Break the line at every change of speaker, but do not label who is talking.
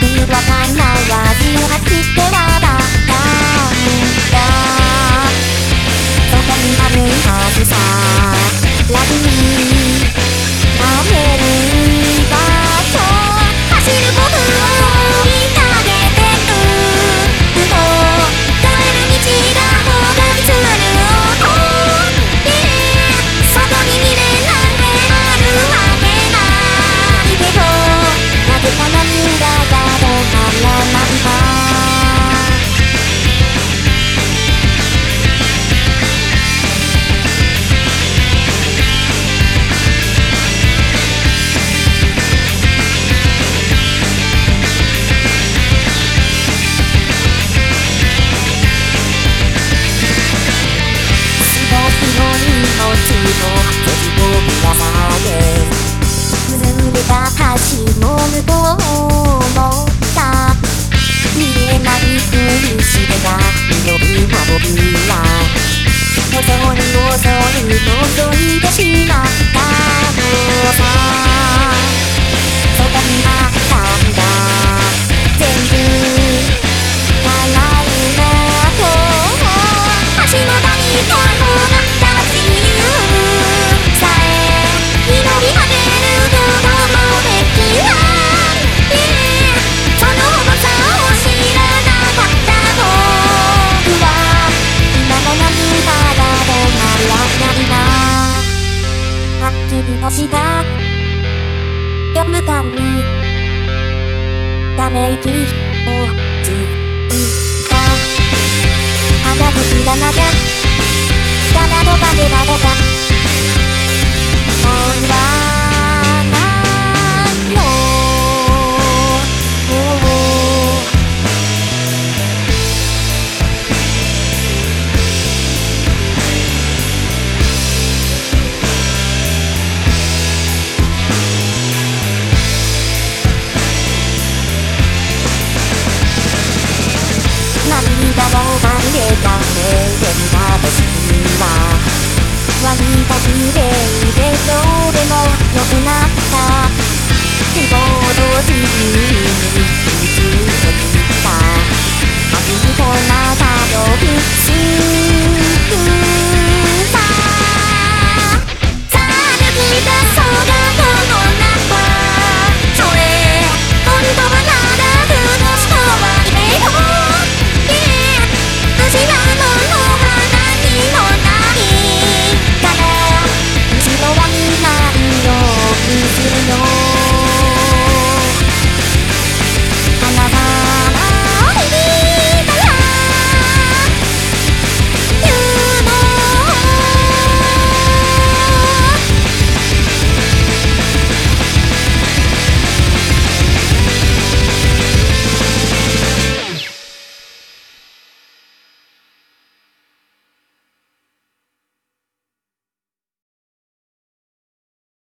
beat like I'm 覗いてしまったみた。にため息をついた花火くらなきゃのバレバレだもも良くなった希望と信じ